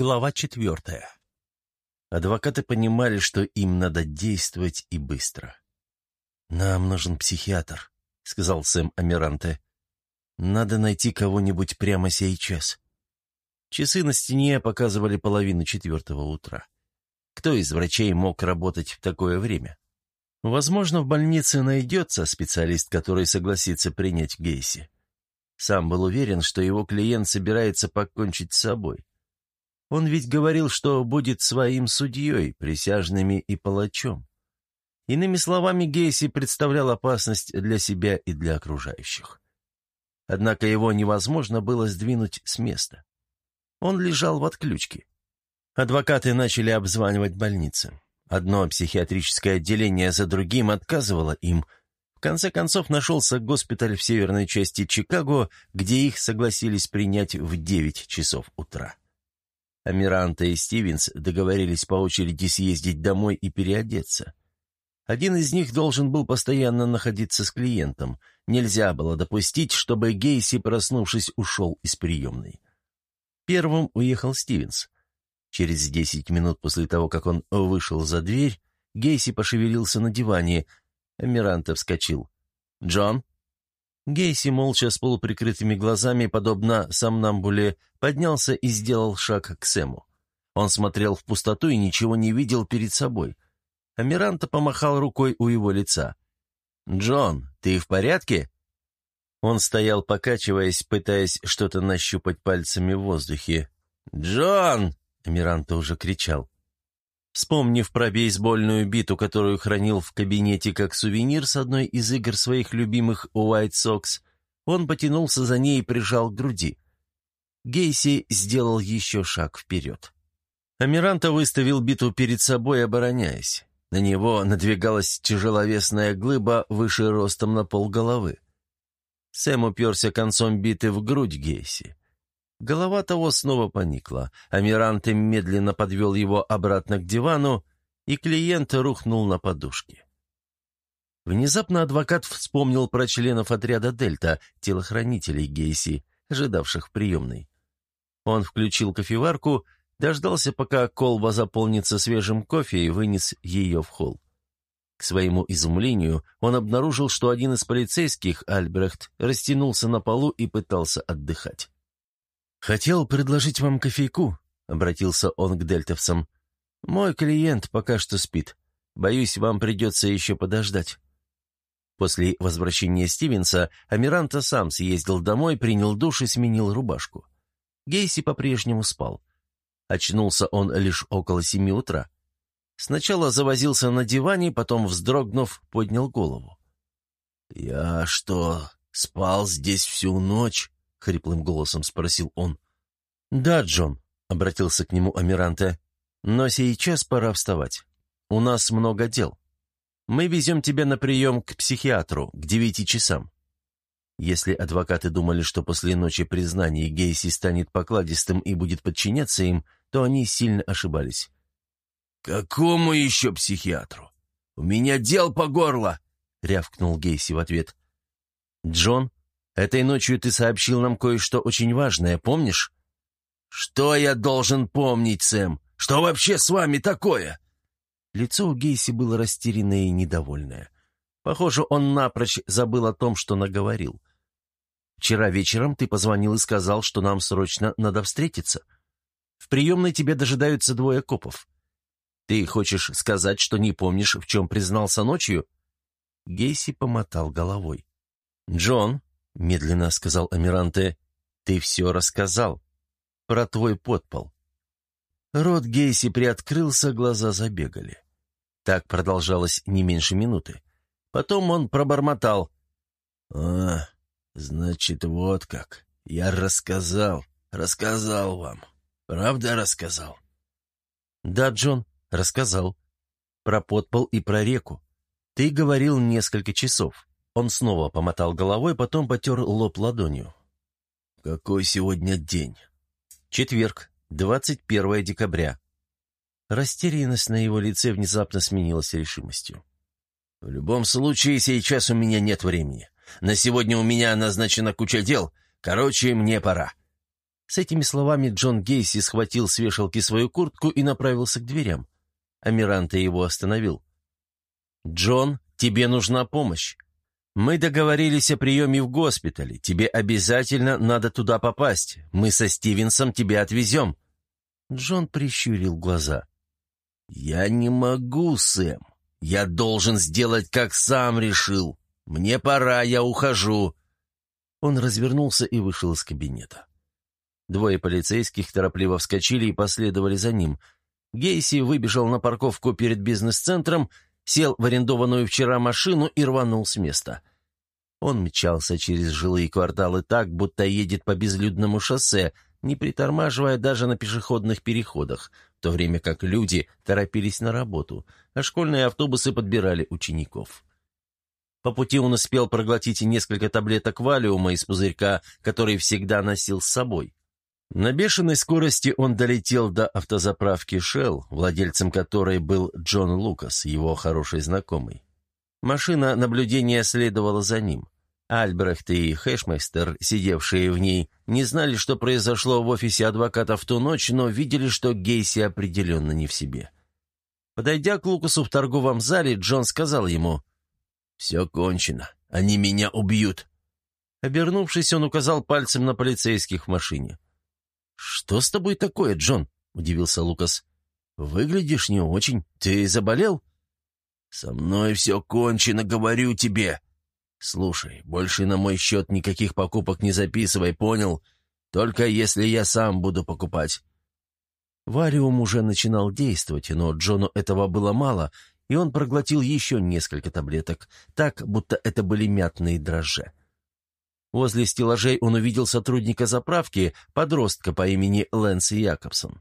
Глава четвертая. Адвокаты понимали, что им надо действовать и быстро. «Нам нужен психиатр», — сказал Сэм Амиранте. «Надо найти кого-нибудь прямо сейчас». Часы на стене показывали половину четвертого утра. Кто из врачей мог работать в такое время? Возможно, в больнице найдется специалист, который согласится принять Гейси. Сам был уверен, что его клиент собирается покончить с собой. Он ведь говорил, что будет своим судьей, присяжными и палачом. Иными словами, Гейси представлял опасность для себя и для окружающих. Однако его невозможно было сдвинуть с места. Он лежал в отключке. Адвокаты начали обзванивать больницы. Одно психиатрическое отделение за другим отказывало им. В конце концов нашелся госпиталь в северной части Чикаго, где их согласились принять в 9 часов утра. Амиранта и Стивенс договорились по очереди съездить домой и переодеться. Один из них должен был постоянно находиться с клиентом. Нельзя было допустить, чтобы Гейси, проснувшись, ушел из приемной. Первым уехал Стивенс. Через десять минут после того, как он вышел за дверь, Гейси пошевелился на диване. Амиранта вскочил. «Джон?» Гейси, молча с полуприкрытыми глазами, подобно сомнамбуле, поднялся и сделал шаг к Сэму. Он смотрел в пустоту и ничего не видел перед собой. Амиранта помахал рукой у его лица. «Джон, ты в порядке?» Он стоял, покачиваясь, пытаясь что-то нащупать пальцами в воздухе. «Джон!» — Амиранта уже кричал. Вспомнив про бейсбольную биту, которую хранил в кабинете как сувенир с одной из игр своих любимых White Sox, он потянулся за ней и прижал к груди. Гейси сделал еще шаг вперед. Амиранта выставил биту перед собой, обороняясь. На него надвигалась тяжеловесная глыба выше ростом на полголовы. Сэм уперся концом биты в грудь Гейси. Голова того снова поникла. Амиранте медленно подвел его обратно к дивану, и клиент рухнул на подушке. Внезапно адвокат вспомнил про членов отряда «Дельта», телохранителей Гейси, ожидавших в приемной. Он включил кофеварку, дождался, пока колба заполнится свежим кофе и вынес ее в холл. К своему изумлению он обнаружил, что один из полицейских, Альбрехт, растянулся на полу и пытался отдыхать. «Хотел предложить вам кофейку», — обратился он к дельтовцам. «Мой клиент пока что спит. Боюсь, вам придется еще подождать». После возвращения Стивенса Амиранта сам съездил домой, принял душ и сменил рубашку. Гейси по-прежнему спал. Очнулся он лишь около семи утра. Сначала завозился на диване, потом, вздрогнув, поднял голову. «Я что, спал здесь всю ночь?» — хриплым голосом спросил он. «Да, Джон», — обратился к нему Амиранте, — «но сейчас пора вставать. У нас много дел. Мы везем тебя на прием к психиатру к девяти часам». Если адвокаты думали, что после ночи признания Гейси станет покладистым и будет подчиняться им, то они сильно ошибались. «Какому еще психиатру? У меня дел по горло!» — рявкнул Гейси в ответ. «Джон, Этой ночью ты сообщил нам кое-что очень важное, помнишь?» «Что я должен помнить, Сэм? Что вообще с вами такое?» Лицо у Гейси было растерянное и недовольное. Похоже, он напрочь забыл о том, что наговорил. «Вчера вечером ты позвонил и сказал, что нам срочно надо встретиться. В приемной тебе дожидаются двое копов. Ты хочешь сказать, что не помнишь, в чем признался ночью?» Гейси помотал головой. «Джон, — медленно сказал Амиранте, — «ты все рассказал. Про твой подпол». Рот Гейси приоткрылся, глаза забегали. Так продолжалось не меньше минуты. Потом он пробормотал. «А, значит, вот как. Я рассказал, рассказал вам. Правда рассказал?» «Да, Джон, рассказал. Про подпол и про реку. Ты говорил несколько часов. Он снова помотал головой, потом потер лоб ладонью. «Какой сегодня день?» «Четверг, 21 декабря». Растерянность на его лице внезапно сменилась решимостью. «В любом случае, сейчас у меня нет времени. На сегодня у меня назначена куча дел. Короче, мне пора». С этими словами Джон Гейси схватил с вешалки свою куртку и направился к дверям. Амиранте его остановил. «Джон, тебе нужна помощь. Мы договорились о приеме в госпитале. Тебе обязательно надо туда попасть. Мы со Стивенсом тебя отвезем». Джон прищурил глаза. «Я не могу, Сэм. Я должен сделать, как сам решил. Мне пора, я ухожу». Он развернулся и вышел из кабинета. Двое полицейских торопливо вскочили и последовали за ним. Гейси выбежал на парковку перед бизнес-центром, сел в арендованную вчера машину и рванул с места. Он мчался через жилые кварталы так, будто едет по безлюдному шоссе, не притормаживая даже на пешеходных переходах, в то время как люди торопились на работу, а школьные автобусы подбирали учеников. По пути он успел проглотить несколько таблеток валиума из пузырька, который всегда носил с собой. На бешеной скорости он долетел до автозаправки Shell, владельцем которой был Джон Лукас, его хороший знакомый. Машина наблюдения следовала за ним. Альбрехт и Хэшмейстер, сидевшие в ней, не знали, что произошло в офисе адвоката в ту ночь, но видели, что Гейси определенно не в себе. Подойдя к Лукасу в торговом зале, Джон сказал ему, «Все кончено. Они меня убьют». Обернувшись, он указал пальцем на полицейских в машине. «Что с тобой такое, Джон?» — удивился Лукас. «Выглядишь не очень. Ты заболел?» «Со мной все кончено, говорю тебе. Слушай, больше на мой счет никаких покупок не записывай, понял? Только если я сам буду покупать». Вариум уже начинал действовать, но Джону этого было мало, и он проглотил еще несколько таблеток, так, будто это были мятные дрожжи. Возле стеллажей он увидел сотрудника заправки, подростка по имени Лэнси Якобсон.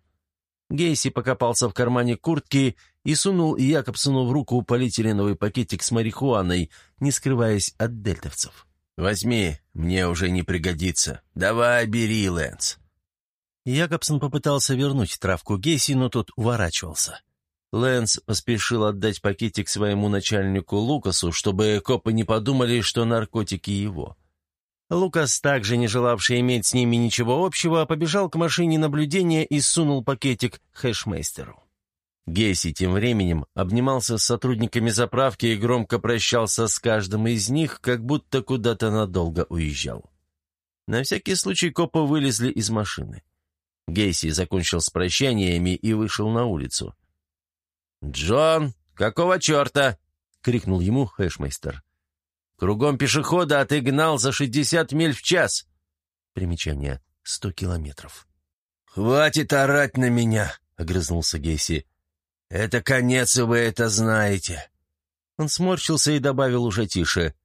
Гейси покопался в кармане куртки и сунул Якобсону в руку полиэтиленовый пакетик с марихуаной, не скрываясь от дельтовцев. «Возьми, мне уже не пригодится. Давай, бери, Лэнс». Якобсон попытался вернуть травку Гейси, но тот уворачивался. Лэнс поспешил отдать пакетик своему начальнику Лукасу, чтобы копы не подумали, что наркотики его. Лукас, также не желавший иметь с ними ничего общего, побежал к машине наблюдения и сунул пакетик хэшмейстеру. Гейси тем временем обнимался с сотрудниками заправки и громко прощался с каждым из них, как будто куда-то надолго уезжал. На всякий случай копы вылезли из машины. Гейси закончил с прощаниями и вышел на улицу. «Джон, какого черта?» — крикнул ему хэшмейстер. Кругом пешехода, а ты гнал за шестьдесят миль в час. Примечание. Сто километров. «Хватит орать на меня!» — огрызнулся Гейси. «Это конец, и вы это знаете!» Он сморщился и добавил уже тише.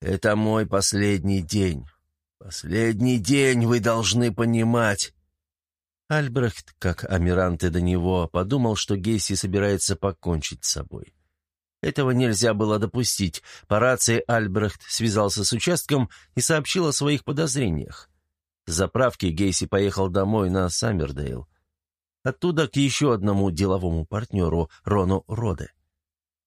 «Это мой последний день. Последний день, вы должны понимать!» Альбрехт, как Амиранте до него, подумал, что Гейси собирается покончить с собой. Этого нельзя было допустить. По рации Альбрехт связался с участком и сообщил о своих подозрениях. С заправки Гейси поехал домой на Саммердейл. Оттуда к еще одному деловому партнеру, Рону Роде.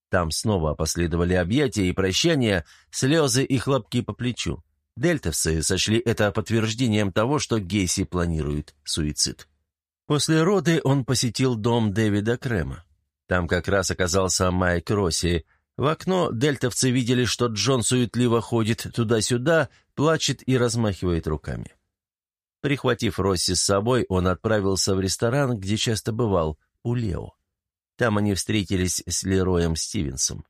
Там снова последовали объятия и прощания, слезы и хлопки по плечу. Дельтовцы сочли это подтверждением того, что Гейси планирует суицид. После роды он посетил дом Дэвида Крема. Там как раз оказался Майк Росси. В окно дельтовцы видели, что Джон суетливо ходит туда-сюда, плачет и размахивает руками. Прихватив Росси с собой, он отправился в ресторан, где часто бывал, у Лео. Там они встретились с Лероем Стивенсом.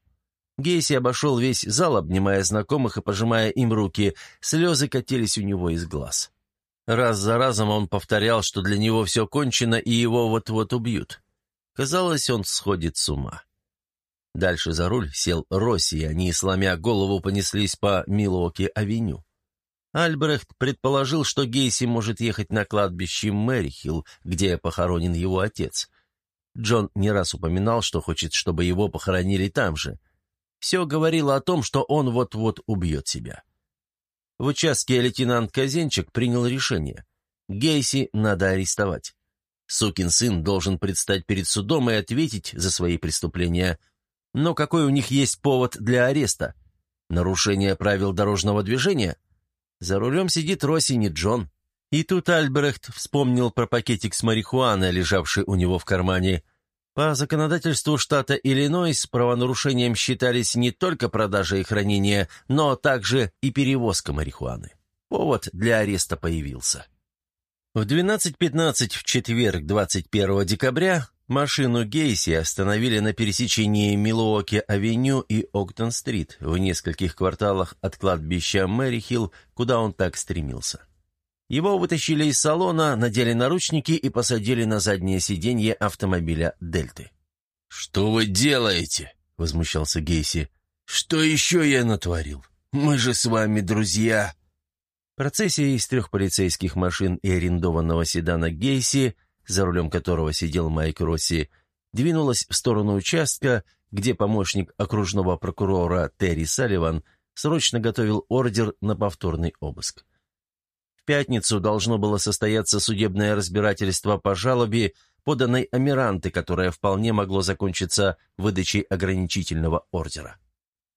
Гейси обошел весь зал, обнимая знакомых и пожимая им руки, слезы катились у него из глаз. Раз за разом он повторял, что для него все кончено и его вот-вот убьют. Казалось, он сходит с ума. Дальше за руль сел Росси, и они, сломя голову, понеслись по Милуоке-авеню. Альбрехт предположил, что Гейси может ехать на кладбище Мэрихилл, где похоронен его отец. Джон не раз упоминал, что хочет, чтобы его похоронили там же. Все говорило о том, что он вот-вот убьет себя. В участке лейтенант Казенчик принял решение. Гейси надо арестовать. Сукин сын должен предстать перед судом и ответить за свои преступления. Но какой у них есть повод для ареста? Нарушение правил дорожного движения? За рулем сидит Росси, Джон. И тут Альбрехт вспомнил про пакетик с марихуаной, лежавший у него в кармане. По законодательству штата Иллинойс правонарушением считались не только продажа и хранение, но также и перевозка марихуаны. Повод для ареста появился. В 12.15 в четверг, 21 декабря, машину Гейси остановили на пересечении Милуоки-авеню и Октон-стрит в нескольких кварталах от кладбища Мэрихилл, куда он так стремился. Его вытащили из салона, надели наручники и посадили на заднее сиденье автомобиля «Дельты». «Что вы делаете?» — возмущался Гейси. «Что еще я натворил? Мы же с вами друзья!» Процессия из трех полицейских машин и арендованного седана Гейси, за рулем которого сидел Майк Росси, двинулась в сторону участка, где помощник окружного прокурора Терри Салливан срочно готовил ордер на повторный обыск. В пятницу должно было состояться судебное разбирательство по жалобе, поданной Амиранты, которое вполне могло закончиться выдачей ограничительного ордера.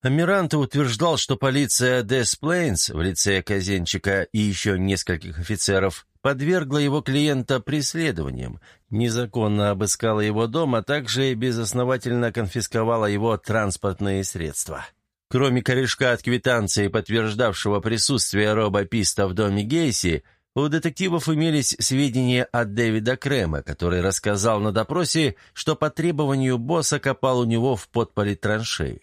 Амиранто утверждал, что полиция Десплейнс в лице Казенчика и еще нескольких офицеров подвергла его клиента преследованиям, незаконно обыскала его дом, а также безосновательно конфисковала его транспортные средства. Кроме корешка от квитанции, подтверждавшего присутствие Роба Писта в доме Гейси, у детективов имелись сведения от Дэвида Крема, который рассказал на допросе, что по требованию босса копал у него в подполе траншеи.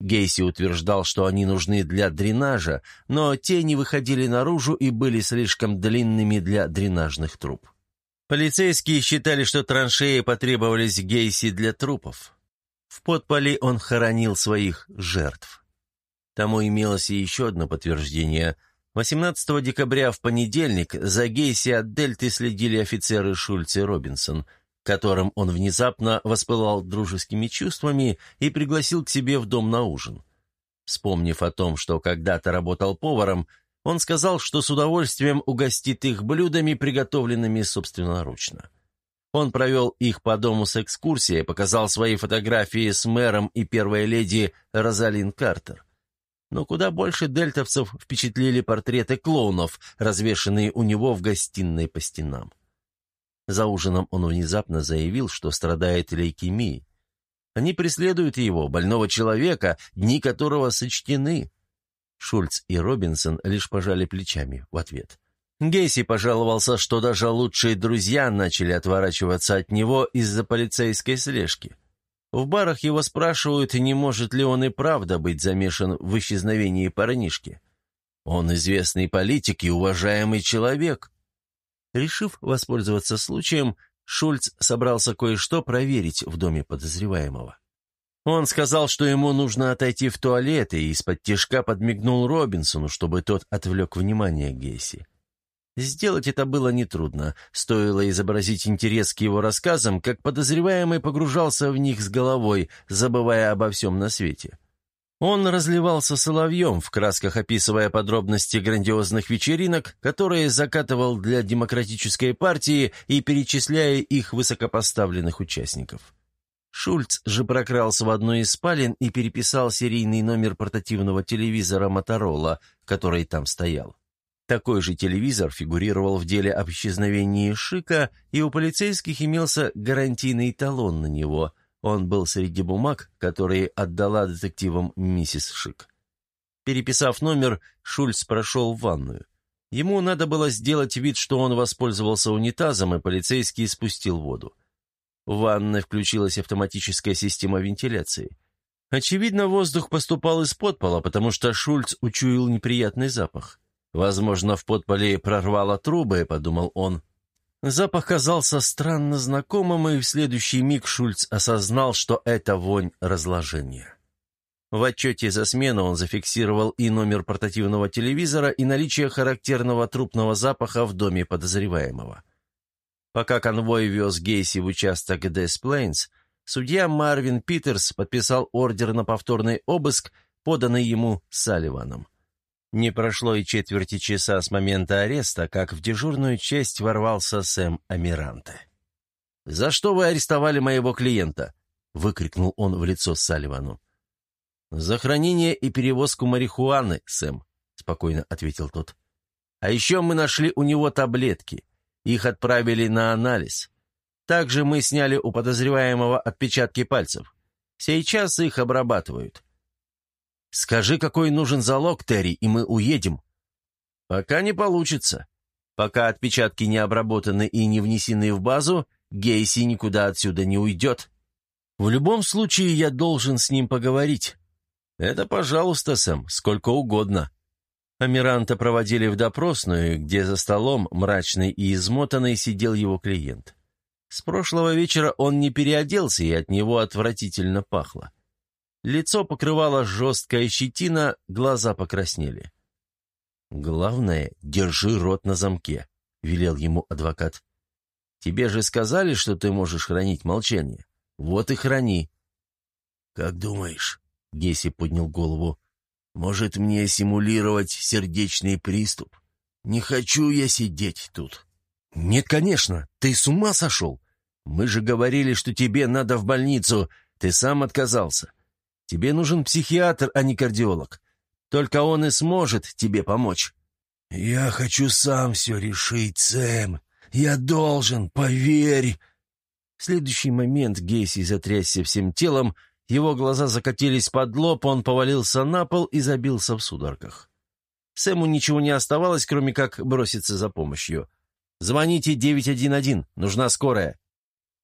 Гейси утверждал, что они нужны для дренажа, но те не выходили наружу и были слишком длинными для дренажных труб. Полицейские считали, что траншеи потребовались Гейси для трупов. В подполе он хоронил своих жертв. Тому имелось еще одно подтверждение. 18 декабря в понедельник за Гейси от Дельты следили офицеры Шульц и Робинсон – которым он внезапно воспылал дружескими чувствами и пригласил к себе в дом на ужин. Вспомнив о том, что когда-то работал поваром, он сказал, что с удовольствием угостит их блюдами, приготовленными собственноручно. Он провел их по дому с экскурсией, показал свои фотографии с мэром и первой леди Розалин Картер. Но куда больше дельтовцев впечатлили портреты клоунов, развешанные у него в гостиной по стенам. За ужином он внезапно заявил, что страдает лейкемией. Они преследуют его, больного человека, дни которого сочтены. Шульц и Робинсон лишь пожали плечами в ответ. Гейси пожаловался, что даже лучшие друзья начали отворачиваться от него из-за полицейской слежки. В барах его спрашивают, не может ли он и правда быть замешан в исчезновении парнишки. Он известный политик и уважаемый человек. Решив воспользоваться случаем, Шульц собрался кое-что проверить в доме подозреваемого. Он сказал, что ему нужно отойти в туалет, и из-под тишка подмигнул Робинсону, чтобы тот отвлек внимание Гейси. Сделать это было нетрудно. Стоило изобразить интерес к его рассказам, как подозреваемый погружался в них с головой, забывая обо всем на свете. Он разливался соловьем, в красках описывая подробности грандиозных вечеринок, которые закатывал для демократической партии и перечисляя их высокопоставленных участников. Шульц же прокрался в одну из спален и переписал серийный номер портативного телевизора «Моторола», который там стоял. Такой же телевизор фигурировал в деле об исчезновении Шика, и у полицейских имелся гарантийный талон на него – он был среди бумаг, которые отдала детективам миссис Шик. Переписав номер, Шульц прошел в ванную. Ему надо было сделать вид, что он воспользовался унитазом, и полицейский спустил воду. В ванной включилась автоматическая система вентиляции. Очевидно, воздух поступал из подпола, потому что Шульц учуял неприятный запах. «Возможно, в подполе прорвало трубы», — подумал он. Запах казался странно знакомым, и в следующий миг Шульц осознал, что это вонь разложения. В отчете за смену он зафиксировал и номер портативного телевизора, и наличие характерного трупного запаха в доме подозреваемого. Пока конвой вез Гейси в участок Plains, судья Марвин Питерс подписал ордер на повторный обыск, поданный ему Салливаном. Не прошло и четверти часа с момента ареста, как в дежурную часть ворвался Сэм Амиранте. «За что вы арестовали моего клиента?» — выкрикнул он в лицо Салливану. «За хранение и перевозку марихуаны, Сэм», — спокойно ответил тот. А еще мы нашли у него таблетки. Их отправили на анализ. Также мы сняли у подозреваемого отпечатки пальцев. Сейчас их обрабатывают. Скажи, какой нужен залог, Терри, и мы уедем. Пока не получится. Пока отпечатки не обработаны и не внесены в базу, Гейси никуда отсюда не уйдет. В любом случае, я должен с ним поговорить. Это, пожалуйста, Сэм, сколько угодно. Амиранта проводили в допросную, где за столом, мрачный и измотанный, сидел его клиент. С прошлого вечера он не переоделся, и от него отвратительно пахло. Лицо покрывало жесткая щетина, глаза покраснели. «Главное, держи рот на замке», — велел ему адвокат. «Тебе же сказали, что ты можешь хранить молчание. Вот и храни». «Как думаешь?» — Гесси поднял голову. «Может, мне симулировать сердечный приступ? Не хочу я сидеть тут». «Нет, конечно, ты с ума сошел? Мы же говорили, что тебе надо в больницу, ты сам отказался. Тебе нужен психиатр, а не кардиолог. Только он и сможет тебе помочь». «Я хочу сам все решить, Сэм. Я должен, поверь!» В следующий момент Гейси затрясся всем телом, его глаза закатились под лоб, он повалился на пол и забился в судорогах. Сэму ничего не оставалось, кроме как броситься за помощью. «Звоните 911, нужна скорая».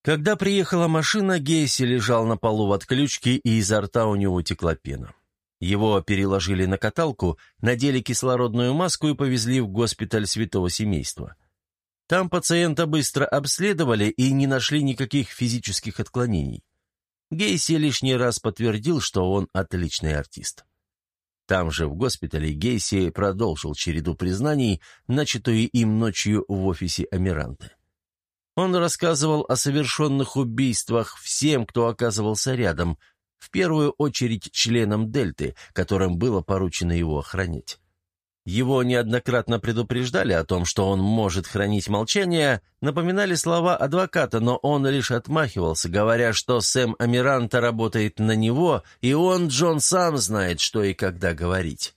Когда приехала машина, Гейси лежал на полу в отключке, и изо рта у него текла пена. Его переложили на каталку, надели кислородную маску и повезли в госпиталь святого семейства. Там пациента быстро обследовали и не нашли никаких физических отклонений. Гейси лишний раз подтвердил, что он отличный артист. Там же, в госпитале, Гейси продолжил череду признаний, начатую им ночью в офисе Амиранты. Он рассказывал о совершенных убийствах всем, кто оказывался рядом, в первую очередь членам Дельты, которым было поручено его охранять. Его неоднократно предупреждали о том, что он может хранить молчание, напоминали слова адвоката, но он лишь отмахивался, говоря, что Сэм Амиранта работает на него, и он, Джон, сам знает, что и когда говорить.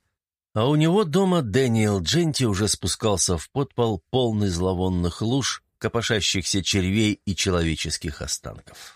А у него дома Дэниел Дженти уже спускался в подпол, полный зловонных луж, копошащихся червей и человеческих останков.